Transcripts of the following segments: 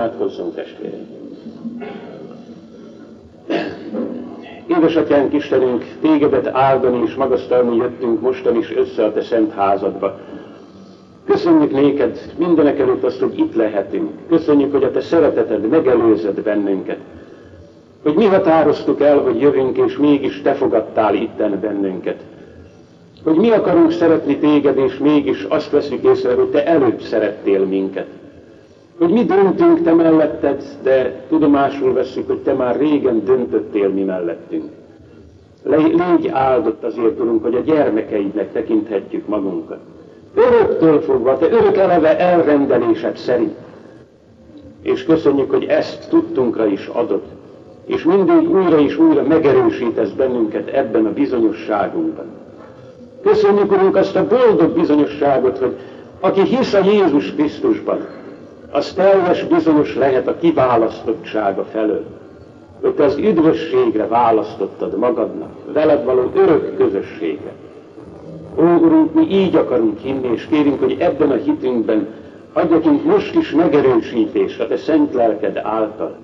Imádkozzunk testvérem! Édesatyánk Istenünk, tégedet áldani és magasztalni jöttünk mostan is össze a te szent házadba. Köszönjük néked mindenek előtt azt, hogy itt lehetünk. Köszönjük, hogy a te szereteted megelőzed bennünket. Hogy mi határoztuk el, hogy jövünk, és mégis te fogadtál itten bennünket. Hogy mi akarunk szeretni téged, és mégis azt veszük észre, hogy te előbb szerettél minket. Hogy mi döntünk te melletted, de tudomásul veszük, hogy te már régen döntöttél mi mellettünk. Légy áldott azért, Urunk, hogy a gyermekeidnek tekinthetjük magunkat. Öröktől fogva, te örök eleve elrendelésed szerint. És köszönjük, hogy ezt tudtunkra is adod. És mindig újra és újra megerősítesz bennünket ebben a bizonyosságunkban. Köszönjük, Urunk, azt a boldog bizonyosságot, hogy aki hisz a Jézus Krisztusban, az teljes bizonyos lehet a kiválasztottsága felől. Hogy te az üdvösségre választottad magadnak, veled való örök közösséget. Ó, Urunk, mi így akarunk hinni, és kérünk, hogy ebben a hitünkben adjatunk most is megerősítést a Te szent lelked által.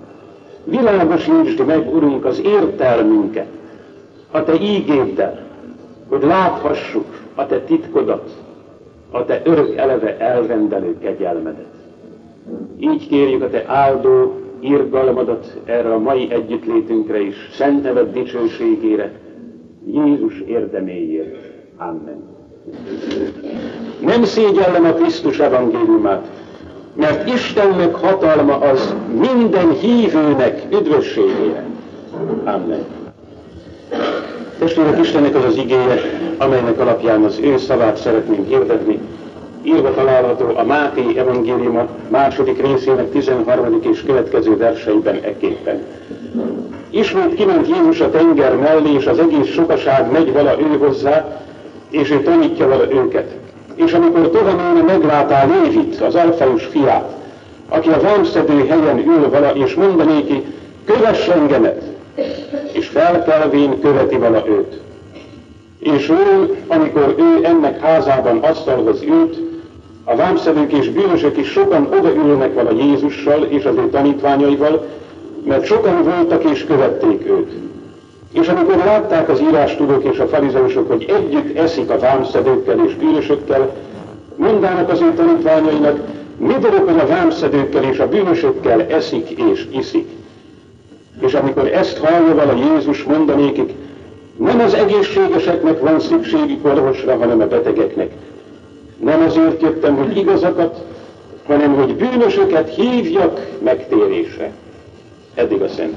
Világosítsd meg, Urunk, az értelmünket a Te ígéddel, hogy láthassuk a Te titkodat, a Te örök eleve elrendelő kegyelmedet. Így kérjük a Te áldó irgalmadat erre a mai együttlétünkre is, szent neved dicsőségére, Jézus érdeméért. Amen. Nem szégyellem a Krisztus evangéliumát, mert Istennek hatalma az minden hívőnek üdvösségére. Amen. Testvérek, Istennek az az igéje, amelynek alapján az ő szavát szeretném hirdetni, írva található a Máté evangéliuma második részének 13. és következő verseiben eképpen. Ismét kiment Jézus a tenger mellé, és az egész sokaság megy vala ő hozzá, és ő tanítja vala őket. És amikor tovább meglátá Lévit, az alfajus fiát, aki a vámszedő helyen ül vala, és mondanéki, kövess engemet, és felkelvén követi vala őt. És ő, amikor ő ennek házában asztalhoz ült, a vámszedők és bűnösök is sokan odaülnek vala Jézussal és az ő tanítványaival, mert sokan voltak és követték őt. És amikor látták az írástudók és a farizeusok, hogy együtt eszik a vámszedőkkel és bűnösökkel, mondának az ő tanítványainak, mi dolog, hogy a vámszedőkkel és a bűnösökkel eszik és iszik. És amikor ezt hallja vala Jézus mondanékik, nem az egészségeseknek van szükségük orvosra, hanem a betegeknek. Nem azért jöttem, hogy igazakat, hanem hogy bűnösöket hívjak megtérésre. Eddig a szent.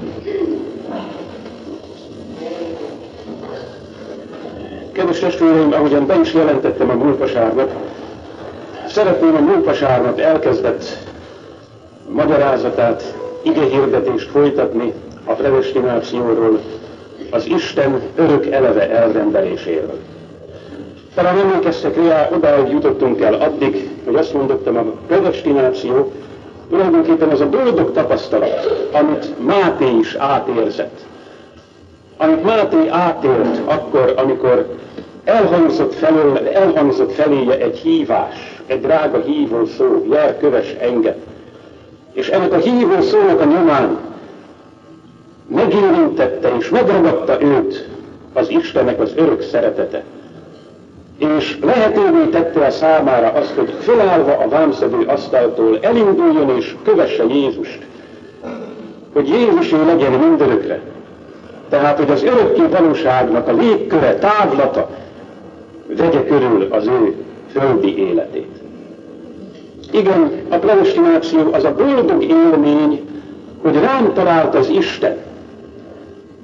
Kedves testvéreim, ahogyan be is jelentettem a múltvasárnap, szeretném a múltvasárnap elkezdett magyarázatát, hirdetést folytatni a predestinációról, az Isten örök eleve elrendeléséről. Talán emlékeztek rá, odáig jutottunk el addig, hogy azt mondottam, a predestináció tulajdonképpen az a boldog tapasztalat, amit Máté is átérzett. Amit Máté átélt akkor, amikor elhangzott, felől, elhangzott feléje egy hívás, egy drága hívó szó, jár, köves engem. És ennek a hívó szónak a nyomán megérintette és megragadta őt az Istennek az örök szeretete. És lehetővé tette a számára azt, hogy felállva a vámszedő asztaltól elinduljon és kövesse Jézust. Hogy Jézusé legyen mindörökre. Tehát, hogy az örökké valóságnak a légköre, távlata vegye körül az ő földi életét. Igen, a predestináció az a boldog élmény, hogy rám talált az Isten,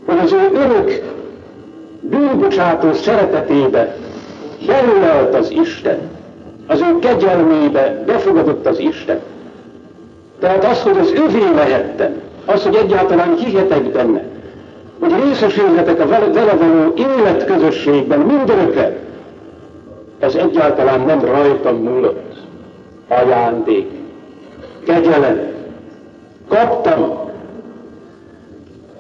hogy az ő örök bűnbocsátó szeretetébe belőlelt az Isten, az ő kegyelmébe befogadott az Isten. Tehát az, hogy az övé lehettem, az, hogy egyáltalán hihetek benne, hogy részesülhetek a vele való életközösségben mindörökre, ez egyáltalán nem rajtam múlott. Ajándék, kegyelem. Kaptam,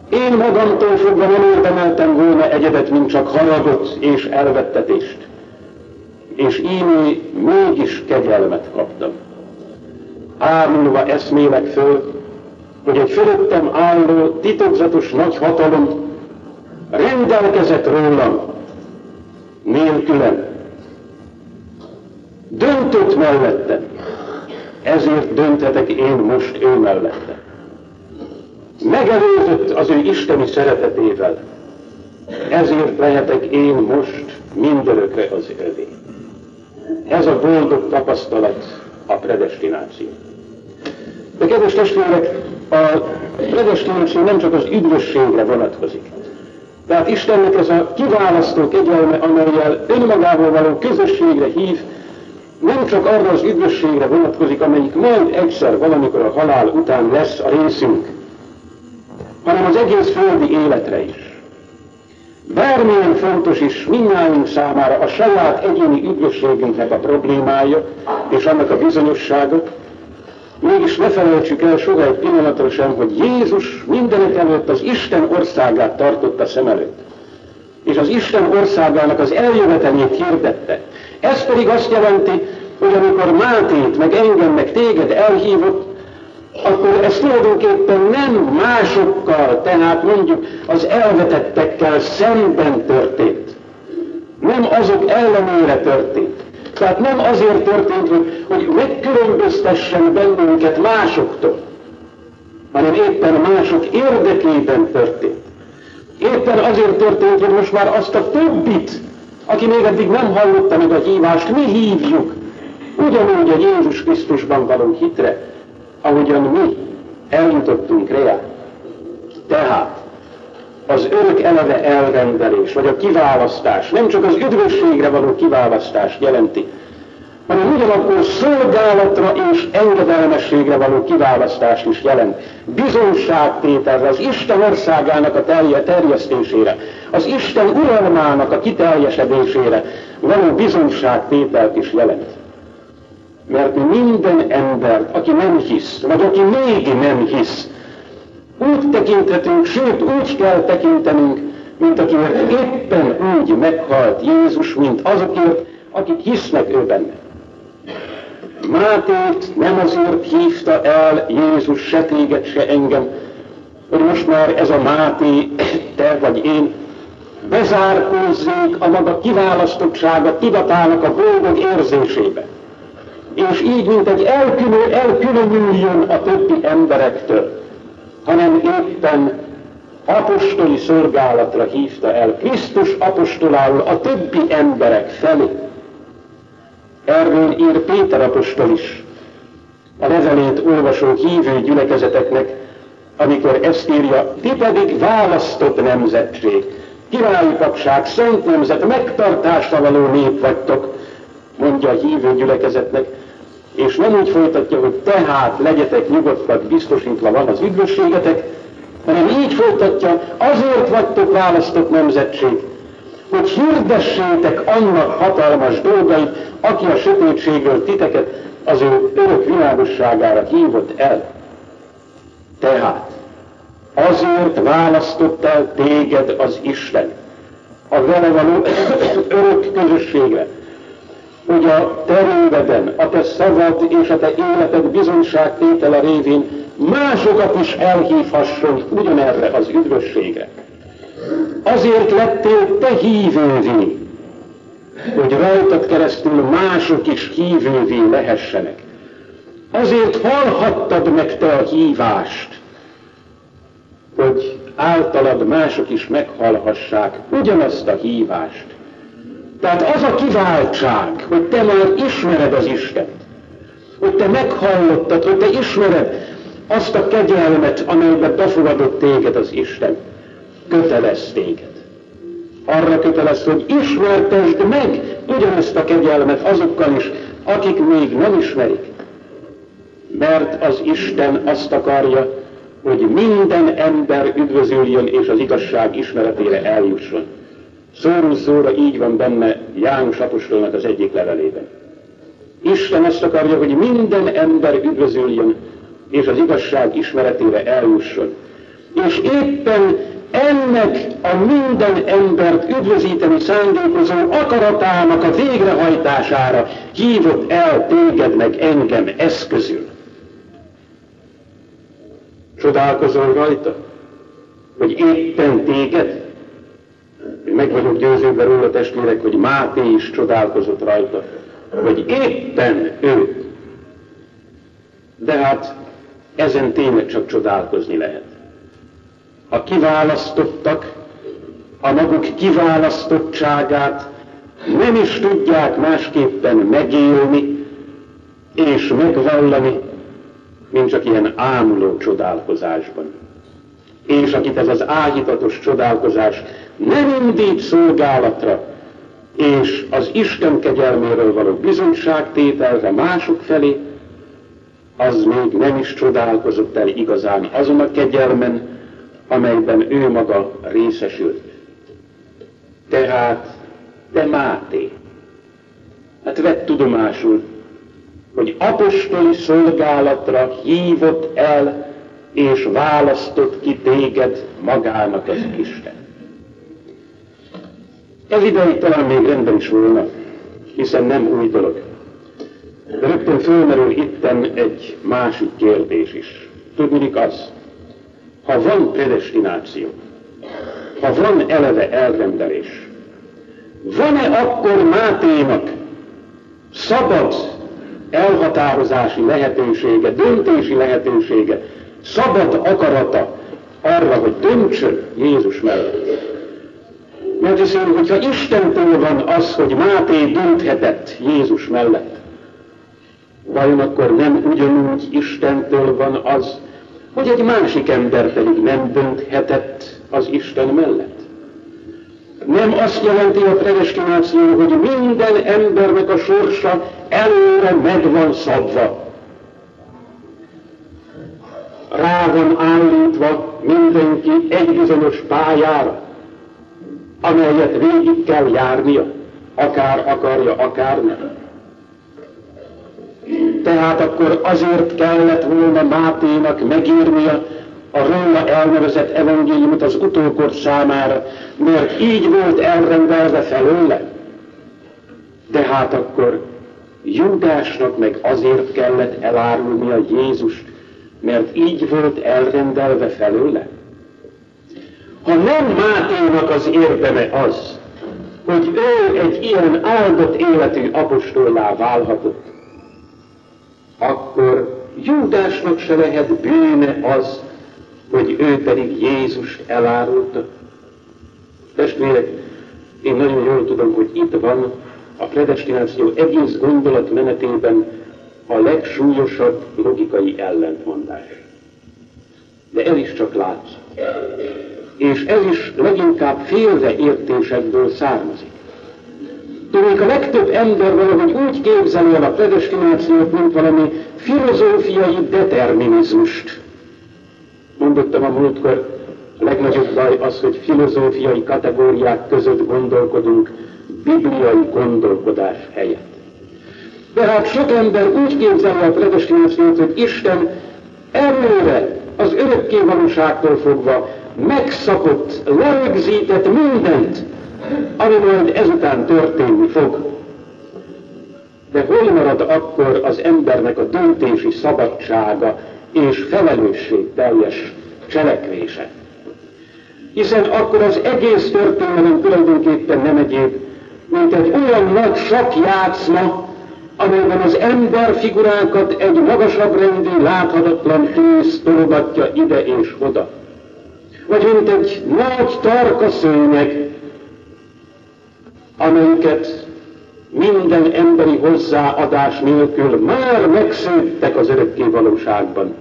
én magamtól fogva nem érdemeltem volna egyedet, mint csak haragot és elvettetést. És én mégis kegyelmet kaptam. Ámulva eszmélek föl, hogy egy fölöttem álló titokzatos nagy hatalom rendelkezett rólam nélkülem. Döntött mellettem. Ezért dönthetek én most ő mellette. Megelőzött az ő isteni szeretetével. Ezért lehetek én most mindörökre az övé. Ez a boldog tapasztalat a predestináció. De kedves testvérek, a predestináció nem csak az üdvösségre vonatkozik. Tehát Istennek ez a kiválasztó kegyelme, amelyel önmagával való közösségre hív, nem csak arra az üdvösségre vonatkozik, amelyik majd egyszer valamikor a halál után lesz a részünk, hanem az egész földi életre is. Bármilyen fontos is mindnyájunk számára a saját egyéni üdvösségünknek a problémája és annak a bizonyossága, mégis ne felejtsük el soha egy pillanatra sem, hogy Jézus mindenek előtt az Isten országát tartotta szem előtt. És az Isten országának az eljövetelét hirdette. Ez pedig azt jelenti, hogy amikor Mátét, meg engem, meg téged elhívott, akkor ez tulajdonképpen nem másokkal, tehát mondjuk az elvetettekkel szemben történt. Nem azok ellenére történt. Tehát nem azért történt, hogy, hogy megkülönböztessen bennünket másoktól, hanem éppen mások érdekében történt. Éppen azért történt, hogy most már azt a többit, aki még eddig nem hallotta meg a hívást, mi hívjuk, ugyanúgy a Jézus Krisztusban való hitre, ahogyan mi eljutottunk rá. Tehát az örök eleve elrendelés, vagy a kiválasztás nem csak az üdvösségre való kiválasztást jelenti, hanem ugyanakkor szolgálatra és engedelmességre való kiválasztást is jelent. Bizonságtételre, az Isten országának a telje, terjesztésére, az Isten uralmának a kiteljesedésére való bizonságtételt is jelent. Mert minden embert, aki nem hisz, vagy aki még nem hisz, úgy tekinthetünk, sőt úgy kell tekintenünk, mint akiért éppen úgy meghalt Jézus, mint azokért, akik hisznek ő benne. Mátét nem azért hívta el Jézus se téged, se engem, hogy most már ez a Máté, te vagy én, bezárkózzék a maga kiválasztottsága tudatának a boldog érzésébe. És így, mint egy elkülön, elkülönüljön a többi emberektől, hanem éppen apostoli szolgálatra hívta el. Krisztus apostolául a többi emberek felé. Erről ír Péter apostol is, a levelét olvasó hívő gyülekezeteknek, amikor ezt írja, ti pedig választott nemzetség, királyi papság, szent nemzet, megtartásra való nép vagytok, mondja a hívő gyülekezetnek, és nem úgy folytatja, hogy tehát legyetek nyugodtak, biztosítva van az üdvösségetek, hanem így folytatja, azért vagytok választott nemzetség, hogy hirdessétek annak hatalmas dolgait, aki a sötétségről titeket az ő örök világosságára hívott el. Tehát azért választott el téged az Isten a vele való örök közösségre, hogy a te röveden, a te szavad és a te életed bizonyságtétele révén másokat is elhívhasson ugyanerre az üdvösségre. Azért lettél te hívővé, hogy rajtad keresztül mások is hívővé lehessenek. Azért hallhattad meg te a hívást, hogy általad mások is meghallhassák ugyanazt a hívást. Tehát az a kiváltság, hogy te már ismered az Istent, hogy te meghallottad, hogy te ismered azt a kegyelmet, amelyben befogadott téged az Isten, kötelez téged. Arra kötelez, hogy ismertesd meg ugyanezt a kegyelmet azokkal is, akik még nem ismerik. Mert az Isten azt akarja, hogy minden ember üdvözüljön és az igazság ismeretére eljusson. Szóról szóra így van benne János apostolnak az egyik levelében. Isten azt akarja, hogy minden ember üdvözüljön, és az igazság ismeretére eljusson. És éppen ennek a minden embert üdvözíteni szándékozó akaratának a végrehajtására hívott el téged meg engem eszközül. Csodálkozol rajta? Vagy éppen téged? Meg vagyok győződve róla testvérek, hogy Máté is csodálkozott rajta. Vagy éppen ő. De hát ezen tényleg csak csodálkozni lehet. A kiválasztottak a maguk kiválasztottságát nem is tudják másképpen megélni és megvallani, mint csak ilyen ámuló csodálkozásban. És akit ez az áhítatos csodálkozás nem indít szolgálatra, és az Isten kegyelméről való bizonyságtételre mások felé, az még nem is csodálkozott el igazán azon a kegyelmen, amelyben ő maga részesült. Tehát, te Máté, hát vett tudomásul, hogy apostoli szolgálatra hívott el és választott ki téged magának az Isten. Ez ideig talán még rendben is volna, hiszen nem új dolog. De rögtön fölmerül itten egy másik kérdés is. Tudnik az, ha van predestináció, ha van eleve elrendelés, van-e akkor Máténak szabad elhatározási lehetősége, döntési lehetősége, szabad akarata arra, hogy döntsön Jézus mellett. Hiszen, hogyha Istentől van az, hogy Máté dönthetett Jézus mellett, vajon akkor nem ugyanúgy Istentől van az, hogy egy másik ember pedig nem dönthetett az Isten mellett? Nem azt jelenti a predestináció, hogy minden embernek a sorsa előre meg van szabva. Rá van állítva mindenki egy bizonyos pályára, amelyet végig kell járnia, akár akarja, akár nem. Tehát akkor azért kellett volna Máténak megírnia a róla elnevezett evangéliumot az utókor számára, mert így volt elrendelve felőle. De hát akkor Júdásnak meg azért kellett elárulnia Jézust, mert így volt elrendelve felőle. Ha nem Máténak az érdeme az, hogy ő egy ilyen áldott életű apostollá válhatott, akkor Júdásnak se lehet bűne az, hogy ő pedig Jézust elárulta. Testvérek, én nagyon jól tudom, hogy itt van a predestináció egész gondolatmenetében a legsúlyosabb logikai ellentmondás. De ez is csak látsz. És ez is leginkább félreértésekből származik. Tudnék, a legtöbb ember valahogy úgy képzeli el a predestinációt, mint valami filozófiai determinizmust. Mondottam a múltkor, a legnagyobb baj az, hogy filozófiai kategóriák között gondolkodunk bibliai gondolkodás helyett. Tehát sok ember úgy képzeli a predestinációt, hogy Isten előre az örökké valóságtól fogva megszakott, lerögzített mindent, ami majd ezután történni fog. De hol marad akkor az embernek a döntési szabadsága és felelősség teljes cselekvése? Hiszen akkor az egész történelem tulajdonképpen nem egyéb, mint egy olyan nagy játszma, amelyben az ember figurákat egy magasabb rendi, láthatatlan kész tologatja ide és oda. Vagy mint egy nagy tarka szőnyeg, amelyiket minden emberi hozzáadás nélkül már megszőttek az örökké valóságban,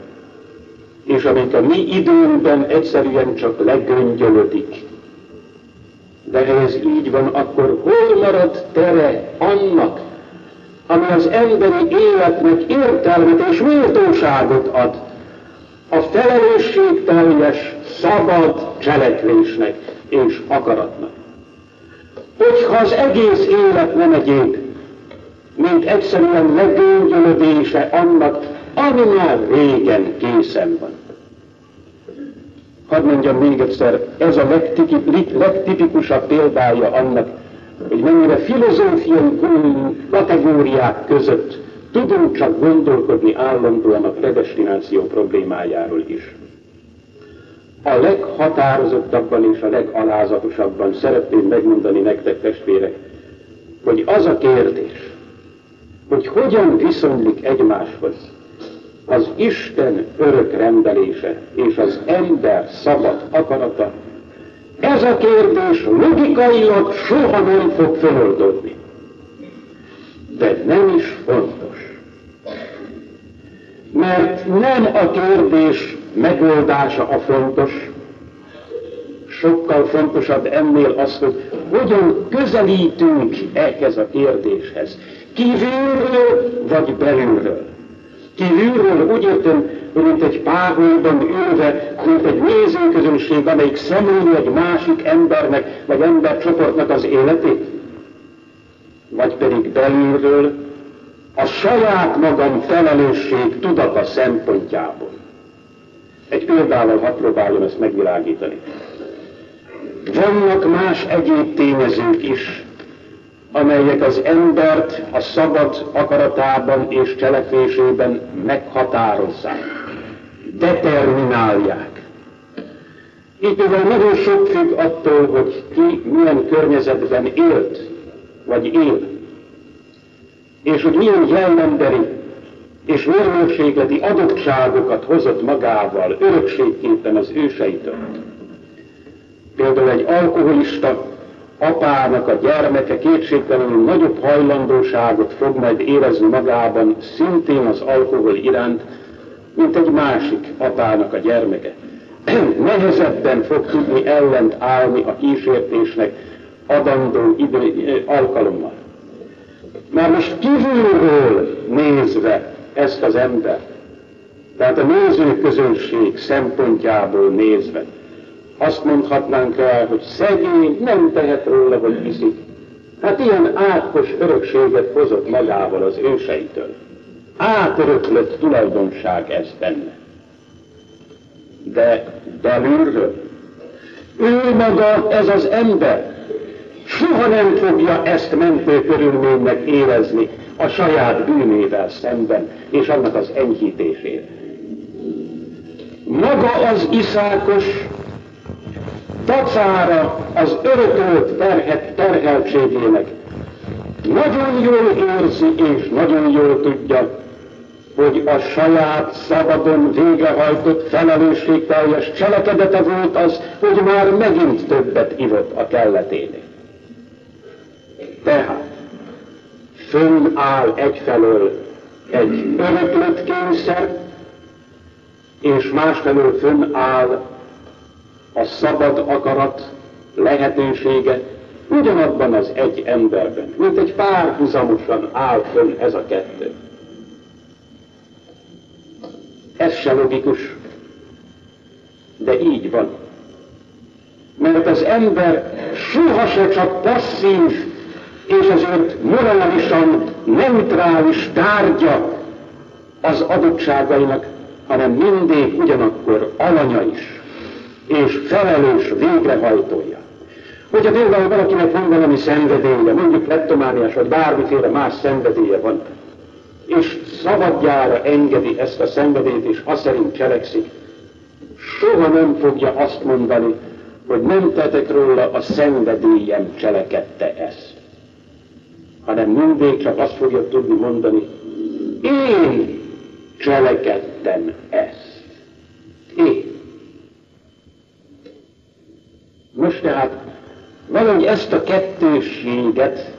és amik a mi időnkben egyszerűen csak legöngyölödik. De ez így van, akkor hol marad tere annak, ami az emberi életnek értelmet és méltóságot ad, a felelősségteljes, szabad cselekvésnek és akaratnak hogyha az egész élet nem egyéb, mint egyszerűen legöngyölödése annak, ami már régen készen van. Hadd mondjam még egyszer, ez a legtipikusabb példája annak, hogy mennyire filozófiai kategóriák között tudunk csak gondolkodni állandóan a predestináció problémájáról is. a leghatározottabban és a legalázatosabban szeretném megmondani nektek, testvérek, hogy az a kérdés, hogy hogyan viszonylik egymáshoz az Isten örök rendelése és az ember szabad akarata, ez a kérdés logikailag soha nem fog feloldódni. De nem is fontos. Mert nem a kérdés megoldása a fontos, sokkal fontosabb ennél az, hogy hogyan közelítünk ehhez a kérdéshez. Kívülről vagy belülről. Kívülről úgy értem, mint egy páholyban ülve, mint egy nézőközönség, amelyik szemlélni egy másik embernek, vagy embercsoportnak az életét. Vagy pedig belülről a saját magam felelősség tudata szempontjából. Egy példával hadd próbáljam ezt megvilágítani. Vannak más egyéb tényezők is, amelyek az embert a szabad akaratában és cselekvésében meghatározzák, determinálják. Így például nagyon sok függ attól, hogy ki milyen környezetben élt, vagy él, és hogy milyen jellemberi és mérnökségleti adottságokat hozott magával örökségképpen az őseitől. Például egy alkoholista apának a gyermeke kétségtelenül nagyobb hajlandóságot fog majd érezni magában szintén az alkohol iránt, mint egy másik apának a gyermeke. Nehezebben fog tudni ellent állni a kísértésnek adandó idő, alkalommal. Már most kívülről nézve ezt az ember, tehát a nézőközönség szempontjából nézve, azt mondhatnánk el, hogy szegény, nem tehet róla, hogy iszik. Hát ilyen átkos örökséget hozott magával az őseitől. Átöröklött tulajdonság ez benne. De belülről, ő maga, ez az ember, soha nem fogja ezt mentő körülménynek érezni a saját bűnével szemben, és annak az enyhítésére. Maga az iszákos dacára az örökölt terhet, terheltségének nagyon jól érzi és nagyon jól tudja, hogy a saját szabadon végrehajtott felelősségteljes cselekedete volt az, hogy már megint többet ivott a kelleténél. Tehát fönnáll egyfelől egy öröklött kényszer, és másfelől fönnáll a szabad akarat lehetősége ugyanabban az egy emberben, mint egy párhuzamosan áll fönn ez a kettő. Ez se logikus, de így van. Mert az ember sohasem csak passzív és azért morálisan neutrális tárgya az adottságainak, hanem mindig ugyanakkor alanya is és felelős végrehajtója. Hogyha például valakinek van valami szenvedélye, mondjuk leptomániás vagy bármiféle más szenvedélye van, és szabadjára engedi ezt a szenvedélyt, és azt szerint cselekszik, soha nem fogja azt mondani, hogy nem tetek róla, a szenvedélyem cselekedte ezt. Hanem mindig csak azt fogja tudni mondani, én cselekedtem ezt. Én. Most tehát valahogy ezt a kettőséget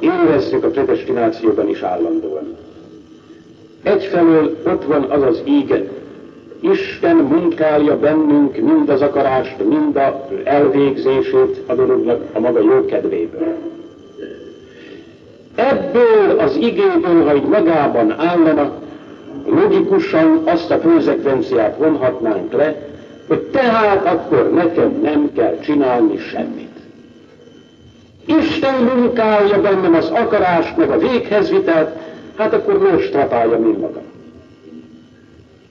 érezzük a predestinációban is állandóan. Egyfelől ott van az az íge, Isten munkálja bennünk mind az akarást, mind az elvégzését a dolognak a maga jó kedvéből. Ebből az igéből, ha így magában állna, logikusan azt a konzekvenciát vonhatnánk le, hogy tehát akkor nekem nem kell csinálni semmit. Isten munkálja bennem az akarást, meg a véghezvitelt, hát akkor most trapálja mind magam.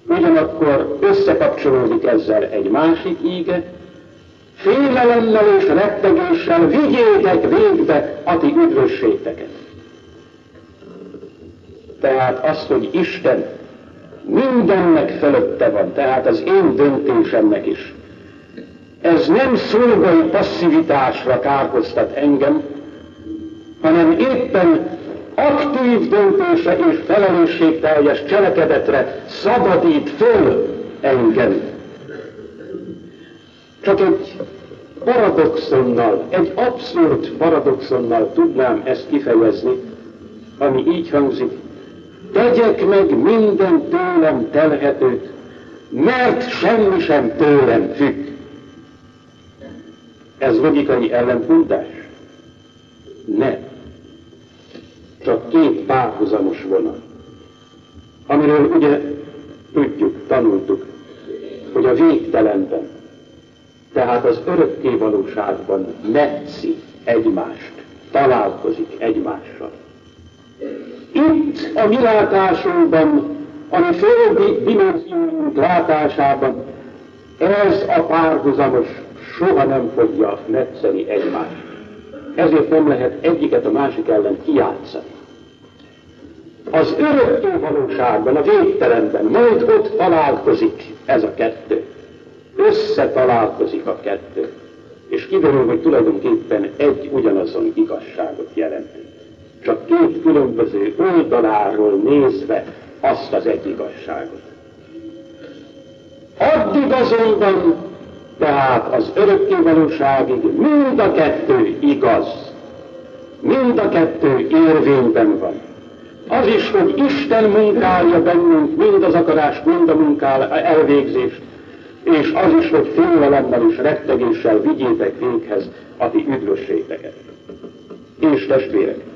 Ugyanakkor összekapcsolódik ezzel egy másik íge, félelemmel és rettegéssel vigyétek végbe a ti üdvösségteket. Tehát azt, hogy Isten mindennek fölötte van, tehát az én döntésemnek is. Ez nem szolgai passzivitásra kárhoztat engem, hanem éppen aktív döntése és felelősségteljes cselekedetre szabadít föl engem. Csak egy paradoxonnal, egy abszurd paradoxonnal tudnám ezt kifejezni, ami így hangzik, tegyek meg minden tőlem telhetőt, mert semmi sem tőlem függ. Ez logikai ellentmondás? Nem. Csak két párhuzamos vonal, amiről ugye tudjuk, tanultuk, hogy a végtelenben, tehát az örökké valóságban metszi egymást, találkozik egymással. A mi látásunkban, a mi földi dimenziónk látásában ez a párhuzamos soha nem fogja metszeni egymást. Ezért nem lehet egyiket a másik ellen kiátszani. Az örökké valóságban, a végtelenben, majd ott találkozik ez a kettő. Összetalálkozik a kettő. És kiderül, hogy tulajdonképpen egy ugyanazon igazságot jelent. Csak két különböző oldaláról nézve azt az egy igazságot. Addig azonban tehát az örökké valóságig mind a kettő igaz, mind a kettő érvényben van. Az is, hogy Isten munkálja bennünk mind az akarást, mind a munkál elvégzést, és az is, hogy félelemmel és rettegéssel vigyétek véghez a ti üdvösségeket. És testvérek,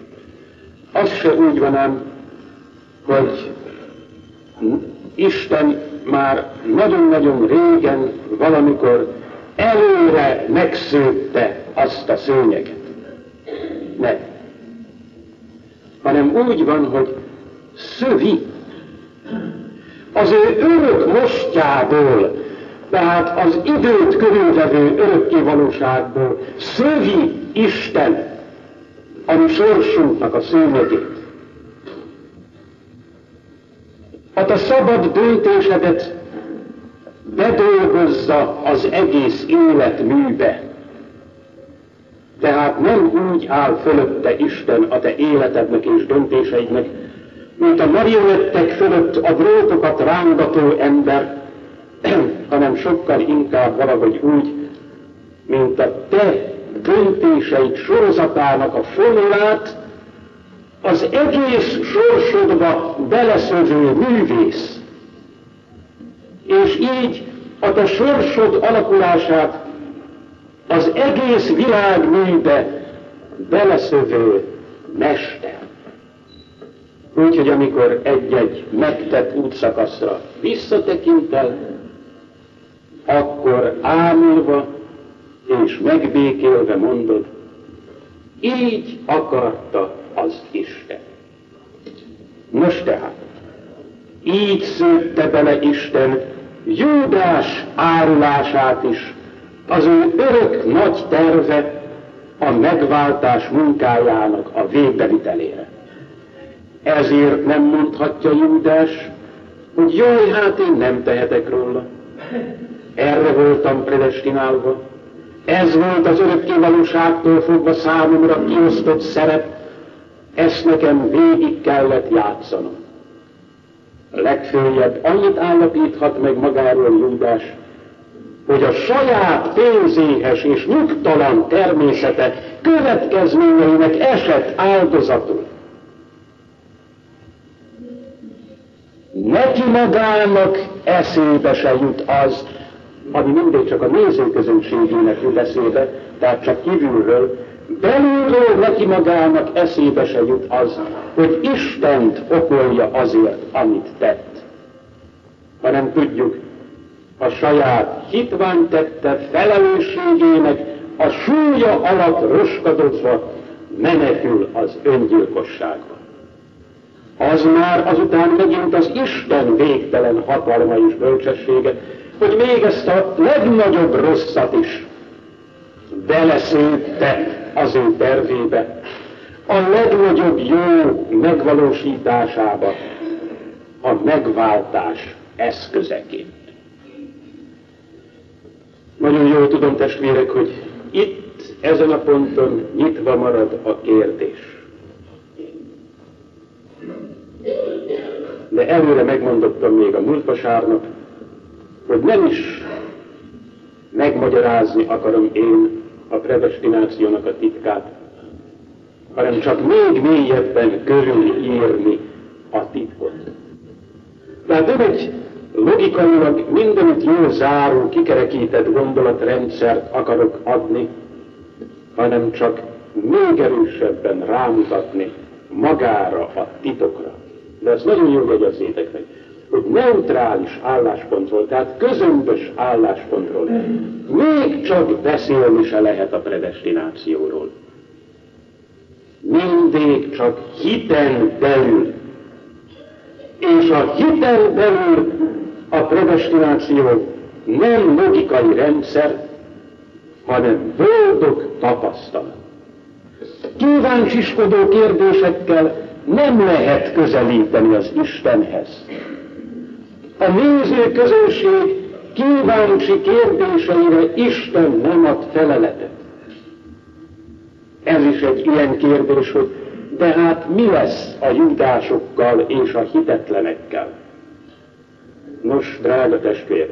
az se úgy van ám, hogy Isten már nagyon-nagyon régen valamikor előre megszőtte azt a szőnyeget. Nem. Hanem úgy van, hogy szövi az ő örök mostjából, tehát az időt körülvevő örökké valóságból szövi Isten a mi sorsunknak a szőnyegét. A te szabad döntésedet bedolgozza az egész életműbe. Tehát nem úgy áll fölötte Isten a te életednek és döntéseidnek, mint a marionettek fölött a drótokat rángató ember, hanem sokkal inkább valahogy úgy, mint a te döntéseid sorozatának a fonulát az egész sorsodba beleszövő művész. És így a te sorsod alakulását az egész világ műbe beleszövő mester. Úgyhogy amikor egy-egy megtett útszakaszra visszatekintel, akkor ámulva és megbékélve mondod, így akarta az Isten. Most tehát, így szőtte bele Isten Júdás árulását is, az ő örök nagy terve a megváltás munkájának a végbevitelére. Ezért nem mondhatja Júdás, hogy jaj, hát én nem tehetek róla. Erre voltam predestinálva. Ez volt az örökké valóságtól fogva számomra kiosztott szerep, ezt nekem végig kellett játszanom. Legfőjebb annyit állapíthat meg magáról Júdás, hogy a saját pénzéhes és nyugtalan természete következményeinek esett áldozatul. Neki magának eszébe se jut az, ami mindig csak a nézőközönségének jut eszébe, tehát csak kívülről, belülről neki magának eszébe se jut az, hogy Istent okolja azért, amit tett. Hanem tudjuk, a saját hitvány tette felelősségének a súlya alatt roskadozva menekül az öngyilkosságba. Az már azután megint az Isten végtelen hatalma és bölcsessége, hogy még ezt a legnagyobb rosszat is beleszőtte az ő tervébe, a legnagyobb jó megvalósításába, a megváltás eszközeként. Nagyon jól tudom, testvérek, hogy itt, ezen a ponton nyitva marad a kérdés. De előre megmondottam még a múlt vasárnap, hogy nem is megmagyarázni akarom én a predestinációnak a titkát, hanem csak még mélyebben körülírni a titkot. Tehát nem egy logikailag mindenütt jól záró, kikerekített gondolatrendszert akarok adni, hanem csak még erősebben rámutatni magára a titokra. De ezt nagyon jól jegyezzétek meg, neutrális álláspontról, tehát közömbös álláspontról még csak beszélni se lehet a predestinációról. Mindig csak hiten belül. És a hiten belül a predestináció nem logikai rendszer, hanem boldog tapasztalat. Kíváncsiskodó kérdésekkel nem lehet közelíteni az Istenhez. A néző közönség kíváncsi kérdéseire Isten nem ad feleletet. Ez is egy ilyen kérdés, hogy de hát mi lesz a judásokkal és a hitetlenekkel? Nos, drága testvér,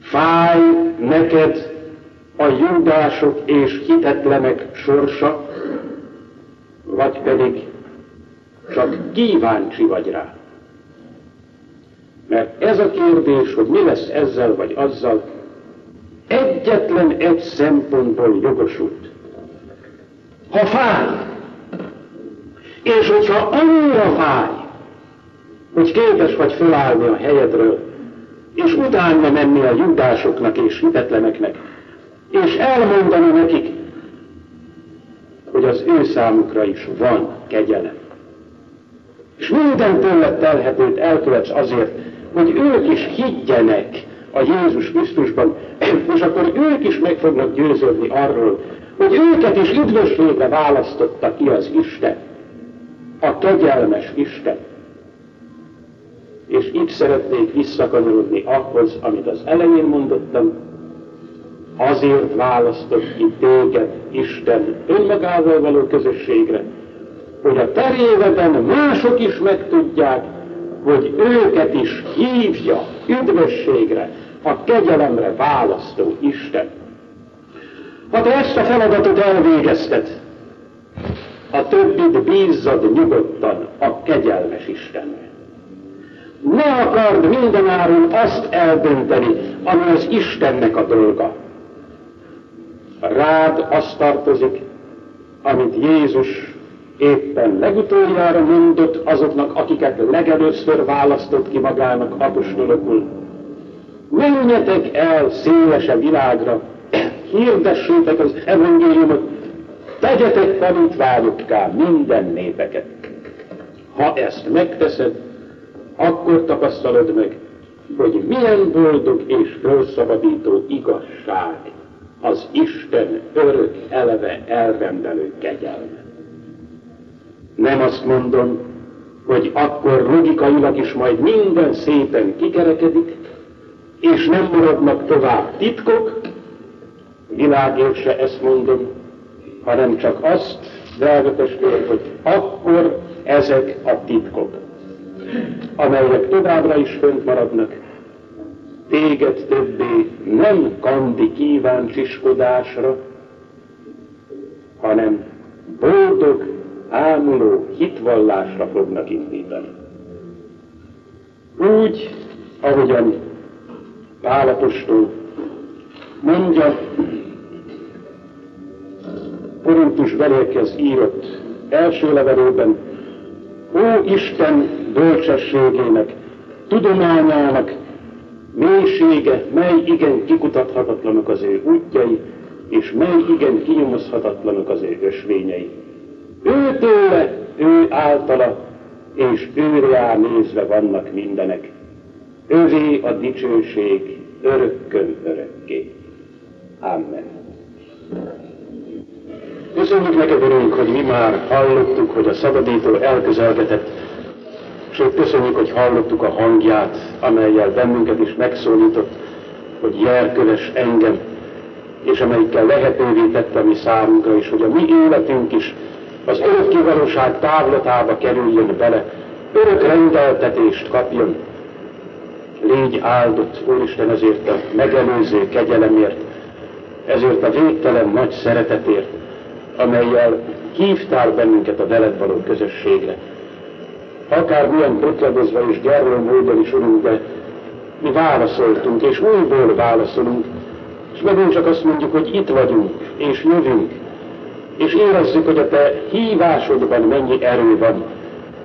fáj neked a judások és hitetlenek sorsa, vagy pedig csak kíváncsi vagy rá. Mert ez a kérdés, hogy mi lesz ezzel vagy azzal, egyetlen egy szempontból jogosult. Ha fáj, és hogyha annyira fáj, hogy képes vagy fölállni a helyedről, és utána menni a judásoknak és hitetleneknek, és elmondani nekik, hogy az ő számukra is van kegyelem. És minden tőled telhetőt elkövetsz azért, hogy ők is higgyenek a Jézus Krisztusban, és akkor ők is meg fognak győződni arról, hogy őket is üdvösségre választotta ki az Isten, a kegyelmes Isten. És itt szeretnék visszakanyarodni ahhoz, amit az elején mondottam, azért választott ki téged Isten önmagával való közösségre, hogy a teréveben mások is megtudják, hogy őket is hívja üdvösségre, a kegyelemre választó Isten. Ha te ezt a feladatot elvégezted, a többit bízzad nyugodtan a kegyelmes Istenre. Ne akard mindenáron azt eldönteni, ami az Istennek a dolga. Rád azt tartozik, amit Jézus éppen legutoljára mondott azoknak, akiket legelőször választott ki magának apostolokul. Menjetek el szélesebb világra, hirdessétek az evangéliumot, tegyetek tanítványokká minden népeket. Ha ezt megteszed, akkor tapasztalod meg, hogy milyen boldog és felszabadító igazság az Isten örök eleve elrendelő kegyelme. Nem azt mondom, hogy akkor logikailag is majd minden szépen kikerekedik, és nem maradnak tovább titkok, világért se ezt mondom, hanem csak azt, drága testvér, hogy akkor ezek a titkok, amelyek továbbra is fönt maradnak, téged többé nem kandi kíváncsiskodásra, hanem boldog ámuló hitvallásra fognak indítani. Úgy, ahogyan Pálapostól mondja, Korintus belérkez írott első levelében, Ó Isten bölcsességének, tudományának mélysége, mely igen kikutathatatlanok az ő útjai, és mely igen kinyomozhatatlanok az ő ösvényei. Ő tőle, ő általa, és őre nézve vannak mindenek. Ővé a dicsőség örökkön örökké. Amen. Köszönjük neked, Urunk, hogy mi már hallottuk, hogy a szabadító elközelgetett, Sőt, köszönjük, hogy hallottuk a hangját, amelyel bennünket is megszólított, hogy jelköves engem, és amelyikkel lehetővé tette a mi számunkra is, hogy a mi életünk is az örökké valóság távlatába kerüljön bele, örök rendeltetést kapjon. Légy áldott, Úristen, ezért a megelőző kegyelemért, ezért a végtelen nagy szeretetért, amelyel hívtál bennünket a veled való közösségre. Akár milyen botlagozva és gyarló módon is, Urunk, de mi válaszoltunk, és újból válaszolunk, és megint csak azt mondjuk, hogy itt vagyunk, és jövünk, és érezzük, hogy a Te hívásodban mennyi erő van,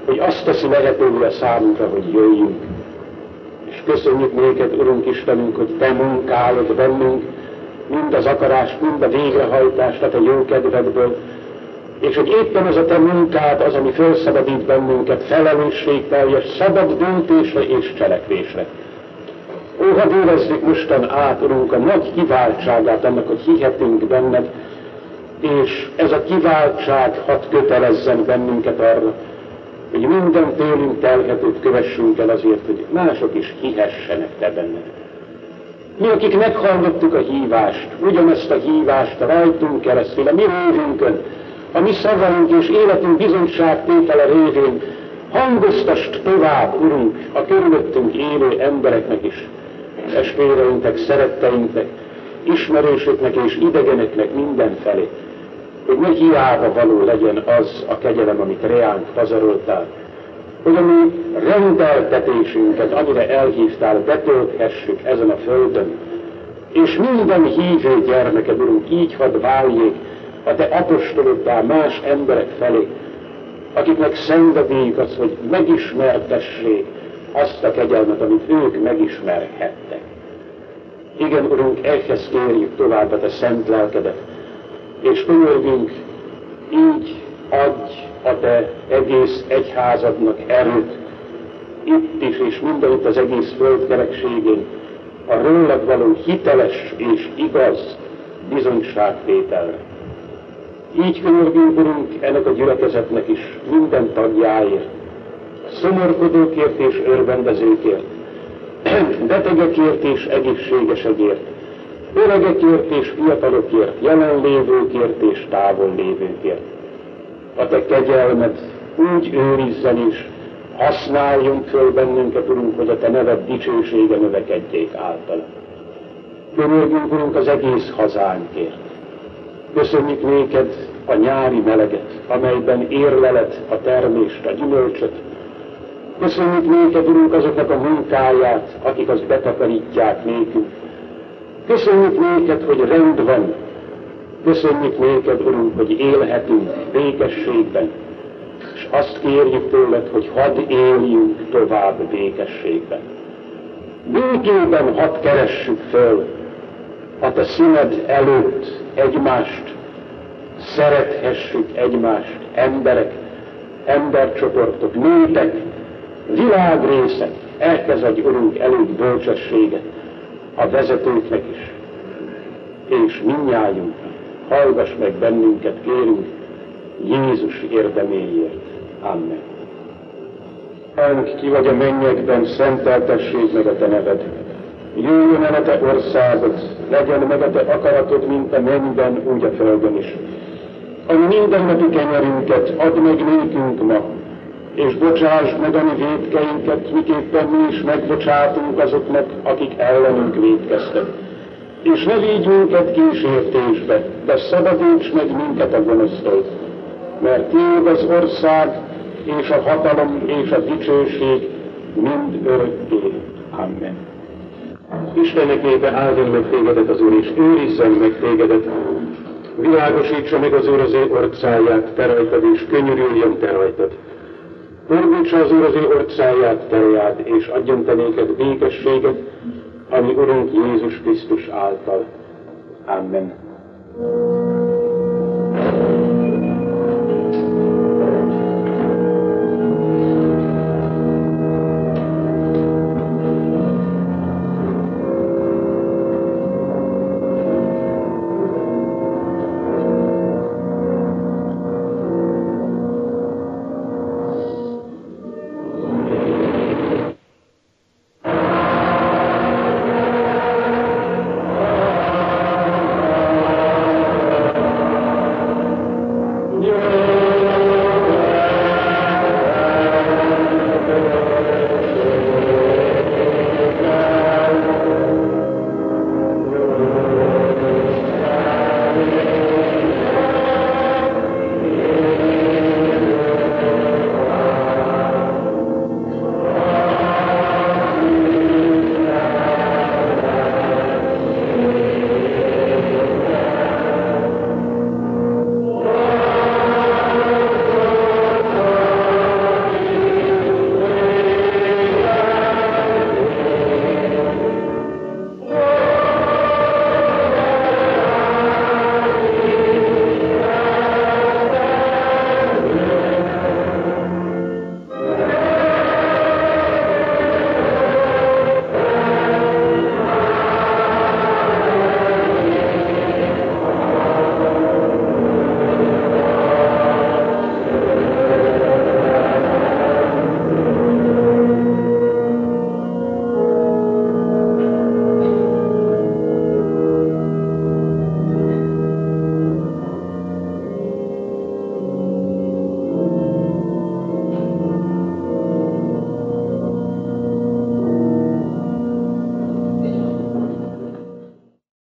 hogy azt teszi lehetővé a számunkra, hogy jöjjünk. És köszönjük néked, Urunk Istenünk, hogy Te munkálod bennünk, mind az akarást, mind a végrehajtást a Te jó kedvedből, és hogy éppen az a Te munkád az, ami felszabadít bennünket felelősségteljes, szabad döntésre és cselekvésre. Ó, ha érezzük mostan át, Urunk, a nagy kiváltságát annak, hogy hihetünk benned, és ez a kiváltság hadd kötelezzen bennünket arra, hogy minden tőlünk telhetőt kövessünk el azért, hogy mások is hihessenek te benned. Mi, akik meghallgattuk a hívást, ugyanezt a hívást rajtunk keresztül, a mi révünkön, a mi szavaink és életünk bizonyságtétele révén, hangoztast tovább, Urunk, a körülöttünk élő embereknek is, testvéreinknek, szeretteinknek, ismerősöknek és idegeneknek mindenfelé, hogy ne hiába való legyen az a kegyelem, amit reánk pazaroltál, hogy a mi rendeltetésünket, amire elhívtál, betölthessük ezen a földön, és minden hívő gyermeked, Urunk, így hadd váljék a Te apostoloddá más emberek felé, akiknek szenvedélyük az, hogy megismertessék azt a kegyelmet, amit ők megismerhettek. Igen, Urunk, ehhez kérjük tovább a Te szent lelkedet, és könyörgünk, így adj a Te egész egyházadnak erőt, itt is és mindenütt az egész földkerekségén, a rólad való hiteles és igaz bizonyságtételre. Így könyörgünk, Urunk, ennek a gyülekezetnek is minden tagjáért, szomorkodókért és örvendezőkért, betegekért és egészségesekért, öregekért és fiatalokért, jelenlévőkért és távol lévőkért. A Te kegyelmed úgy őrizzen is, használjon föl bennünket, Urunk, hogy a Te neved dicsősége növekedjék által. Könyörgünk, Urunk, az egész hazánkért. Köszönjük néked a nyári meleget, amelyben érlelet a termést, a gyümölcsöt, Köszönjük néked, Urunk, azoknak a munkáját, akik azt betakarítják nékünk. Köszönjük néked, hogy rend van. Köszönjük néked, Urunk, hogy élhetünk békességben. És azt kérjük tőled, hogy hadd éljünk tovább békességben. Békében hadd keressük föl a te színed előtt egymást, szerethessük egymást, emberek, embercsoportok, népek, világrészek, elkezd Urunk előtt bölcsességet a vezetőknek is, és minnyájunk, hallgass meg bennünket, kérünk, Jézus érdeméért. Amen. Ánk, ki vagy a mennyekben, szenteltessék meg a te neved. Jöjjön el a te országod, legyen meg a te akaratod, mint a mennyben, úgy a földön is. Ami mindennapi kenyerünket add meg nékünk ma, és bocsásd meg a mi védkeinket, miképpen mi is megbocsátunk azoknak, akik ellenünk védkeztek. És ne vigy minket kísértésbe, de szabadíts meg minket a gonosztól, mert Tiéd az ország, és a hatalom, és a dicsőség mind örökké. Amen. Istennek népe áldjon meg tégedet az Úr, és őrizzen meg tégedet. Világosítsa meg az Úr az ő orcáját, te rajtad, és könyörüljön te rajtad. Fordítsa az Úr az ő orcáját, terját, és adjon te néked békességet, ami Urunk Jézus Krisztus által. Amen.